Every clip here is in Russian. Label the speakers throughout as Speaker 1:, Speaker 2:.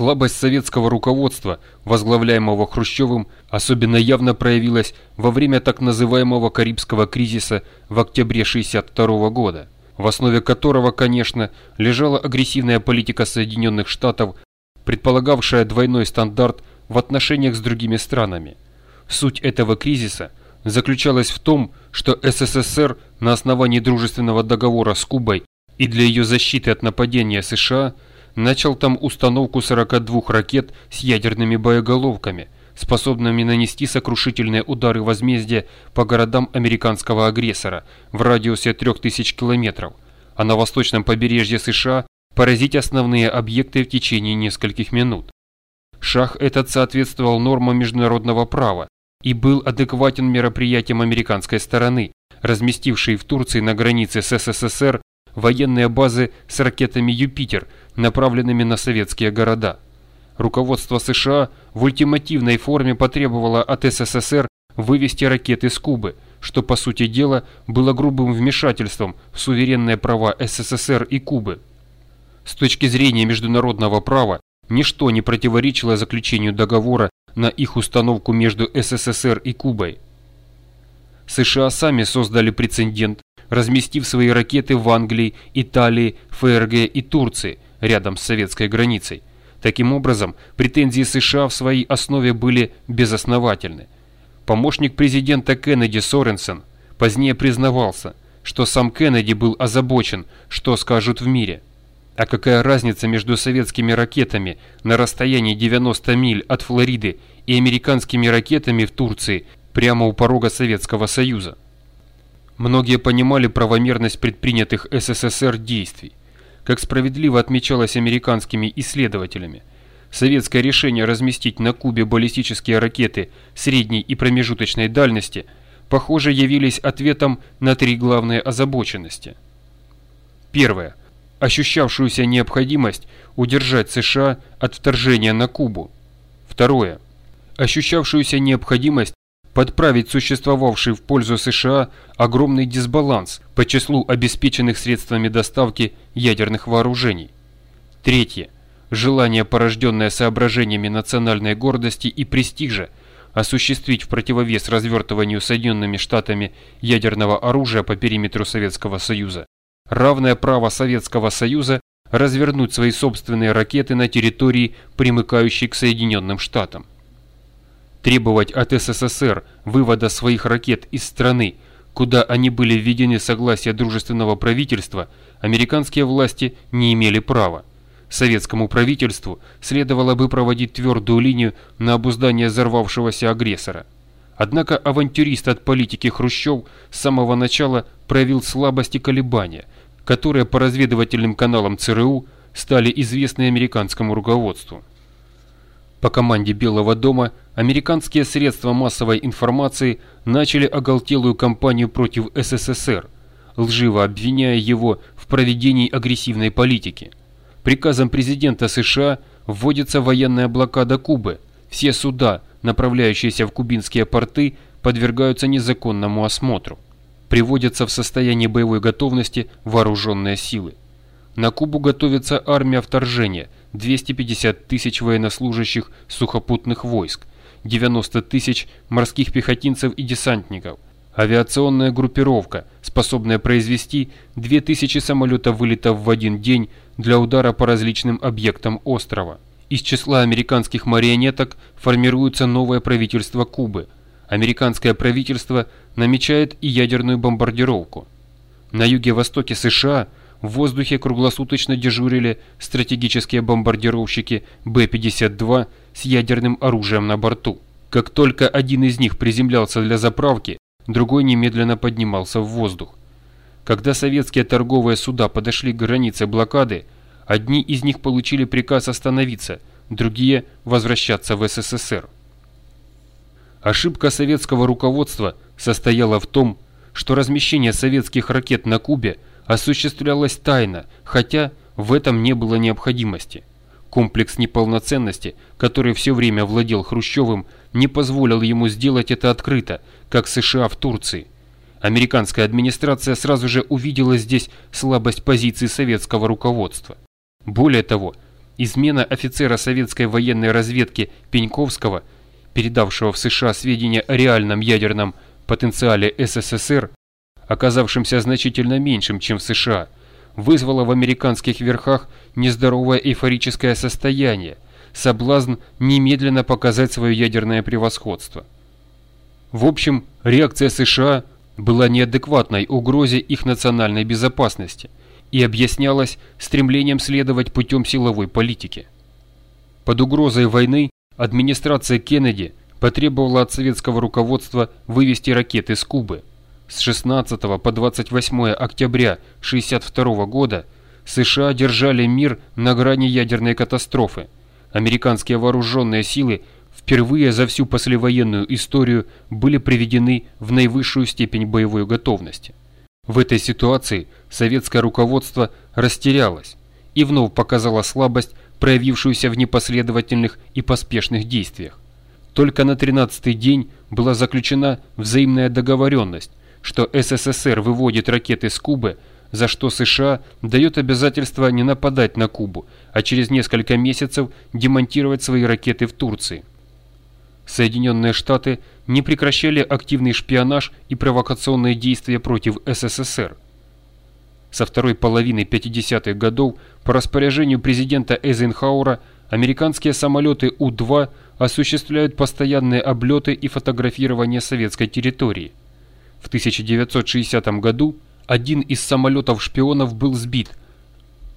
Speaker 1: Слабость советского руководства, возглавляемого Хрущевым, особенно явно проявилась во время так называемого Карибского кризиса в октябре 1962 года, в основе которого, конечно, лежала агрессивная политика Соединенных Штатов, предполагавшая двойной стандарт в отношениях с другими странами. Суть этого кризиса заключалась в том, что СССР на основании дружественного договора с Кубой и для ее защиты от нападения США – начал там установку 42 ракет с ядерными боеголовками, способными нанести сокрушительные удары возмездия по городам американского агрессора в радиусе 3000 километров, а на восточном побережье США поразить основные объекты в течение нескольких минут. Шаг этот соответствовал нормам международного права и был адекватен мероприятиям американской стороны, разместившей в Турции на границе с СССР военные базы с ракетами «Юпитер», направленными на советские города. Руководство США в ультимативной форме потребовало от СССР вывести ракеты с Кубы, что по сути дела было грубым вмешательством в суверенные права СССР и Кубы. С точки зрения международного права, ничто не противоречило заключению договора на их установку между СССР и Кубой. США сами создали прецедент, разместив свои ракеты в Англии, Италии, ФРГ и Турции, рядом с советской границей. Таким образом, претензии США в своей основе были безосновательны. Помощник президента Кеннеди Соренсен позднее признавался, что сам Кеннеди был озабочен, что скажут в мире. А какая разница между советскими ракетами на расстоянии 90 миль от Флориды и американскими ракетами в Турции прямо у порога Советского Союза? Многие понимали правомерность предпринятых СССР действий. Как справедливо отмечалось американскими исследователями, советское решение разместить на Кубе баллистические ракеты средней и промежуточной дальности, похоже, явились ответом на три главные озабоченности. Первое. Ощущавшуюся необходимость удержать США от вторжения на Кубу. Второе. Ощущавшуюся необходимость подправить существовавший в пользу США огромный дисбаланс по числу обеспеченных средствами доставки ядерных вооружений. Третье. Желание, порожденное соображениями национальной гордости и престижа, осуществить в противовес развертыванию Соединенными Штатами ядерного оружия по периметру Советского Союза, равное право Советского Союза развернуть свои собственные ракеты на территории, примыкающей к Соединенным Штатам. Требовать от СССР вывода своих ракет из страны, куда они были введены согласия дружественного правительства, американские власти не имели права. Советскому правительству следовало бы проводить твердую линию на обуздание взорвавшегося агрессора. Однако авантюрист от политики Хрущев с самого начала проявил слабость и колебания, которые по разведывательным каналам ЦРУ стали известны американскому руководству. По команде Белого дома американские средства массовой информации начали оголтелую кампанию против СССР, лживо обвиняя его в проведении агрессивной политики. Приказом президента США вводится военная блокада Кубы. Все суда, направляющиеся в кубинские порты, подвергаются незаконному осмотру. Приводятся в состояние боевой готовности вооруженные силы. На Кубу готовится армия вторжения – 250 тысяч военнослужащих сухопутных войск, 90 тысяч морских пехотинцев и десантников, авиационная группировка, способная произвести 2000 самолетов вылетов в один день для удара по различным объектам острова. Из числа американских марионеток формируется новое правительство Кубы. Американское правительство намечает и ядерную бомбардировку. На юге-востоке США – в воздухе круглосуточно дежурили стратегические бомбардировщики Б-52 с ядерным оружием на борту. Как только один из них приземлялся для заправки, другой немедленно поднимался в воздух. Когда советские торговые суда подошли к границе блокады, одни из них получили приказ остановиться, другие – возвращаться в СССР. Ошибка советского руководства состояла в том, что размещение советских ракет на Кубе – осуществлялась тайно, хотя в этом не было необходимости. Комплекс неполноценности, который все время владел Хрущевым, не позволил ему сделать это открыто, как США в Турции. Американская администрация сразу же увидела здесь слабость позиции советского руководства. Более того, измена офицера советской военной разведки Пеньковского, передавшего в США сведения о реальном ядерном потенциале СССР, оказавшимся значительно меньшим, чем в США, вызвала в американских верхах нездоровое эйфорическое состояние, соблазн немедленно показать свое ядерное превосходство. В общем, реакция США была неадекватной угрозе их национальной безопасности и объяснялась стремлением следовать путем силовой политики. Под угрозой войны администрация Кеннеди потребовала от советского руководства вывести ракеты с Кубы. С 16 по 28 октября 1962 года США держали мир на грани ядерной катастрофы. Американские вооруженные силы впервые за всю послевоенную историю были приведены в наивысшую степень боевой готовности. В этой ситуации советское руководство растерялось и вновь показало слабость, проявившуюся в непоследовательных и поспешных действиях. Только на 13-й день была заключена взаимная договоренность, что СССР выводит ракеты с Кубы, за что США дает обязательство не нападать на Кубу, а через несколько месяцев демонтировать свои ракеты в Турции. Соединенные Штаты не прекращали активный шпионаж и провокационные действия против СССР. Со второй половины 50-х годов по распоряжению президента Эйзенхауэра американские самолеты У-2 осуществляют постоянные облеты и фотографирование советской территории. В 1960 году один из самолетов-шпионов был сбит,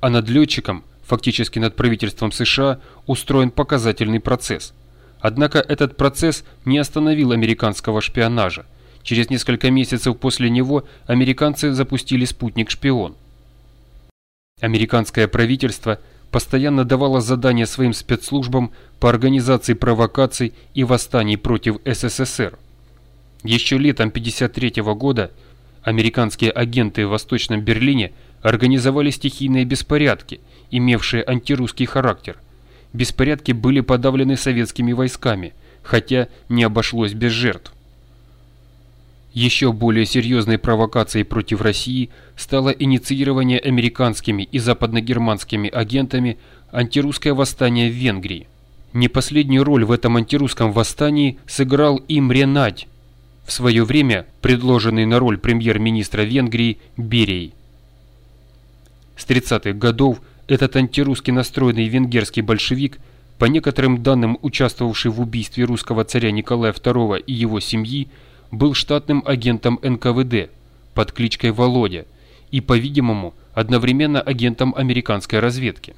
Speaker 1: а над летчиком, фактически над правительством США, устроен показательный процесс – Однако этот процесс не остановил американского шпионажа. Через несколько месяцев после него американцы запустили спутник-шпион. Американское правительство постоянно давало задания своим спецслужбам по организации провокаций и восстаний против СССР. Еще летом 1953 года американские агенты в Восточном Берлине организовали стихийные беспорядки, имевшие антирусский характер – беспорядки были подавлены советскими войсками, хотя не обошлось без жертв. Еще более серьезной провокацией против России стало инициирование американскими и западногерманскими агентами антирусское восстание в Венгрии. Не последнюю роль в этом антирусском восстании сыграл Имре Надь, в свое время предложенный на роль премьер-министра Венгрии Берией. С 30-х годов этот антирусский настроенный венгерский большевик, по некоторым данным участвовавший в убийстве русского царя Николая II и его семьи, был штатным агентом НКВД под кличкой Володя и, по-видимому, одновременно агентом американской разведки.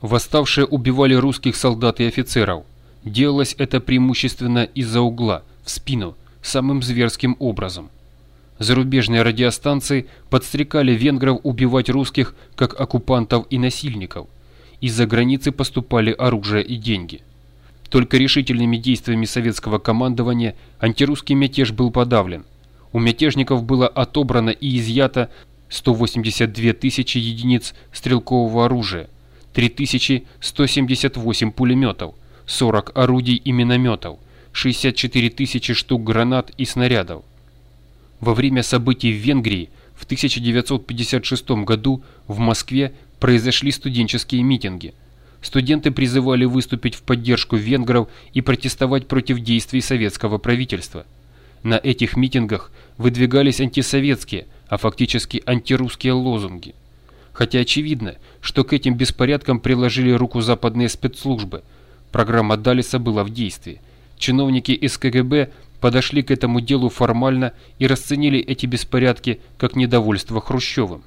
Speaker 1: Восставшие убивали русских солдат и офицеров. Делалось это преимущественно из-за угла, в спину, самым зверским образом. Зарубежные радиостанции подстрекали венгров убивать русских как оккупантов и насильников. Из-за границы поступали оружие и деньги. Только решительными действиями советского командования антирусский мятеж был подавлен. У мятежников было отобрано и изъято 182 тысячи единиц стрелкового оружия, 3178 пулеметов, 40 орудий и минометов, 64 тысячи штук гранат и снарядов. Во время событий в Венгрии в 1956 году в Москве произошли студенческие митинги. Студенты призывали выступить в поддержку венгров и протестовать против действий советского правительства. На этих митингах выдвигались антисоветские, а фактически антирусские лозунги. Хотя очевидно, что к этим беспорядкам приложили руку западные спецслужбы. Программа Далиса была в действии. Чиновники из КГБ подошли к этому делу формально и расценили эти беспорядки как недовольство Хрущевым.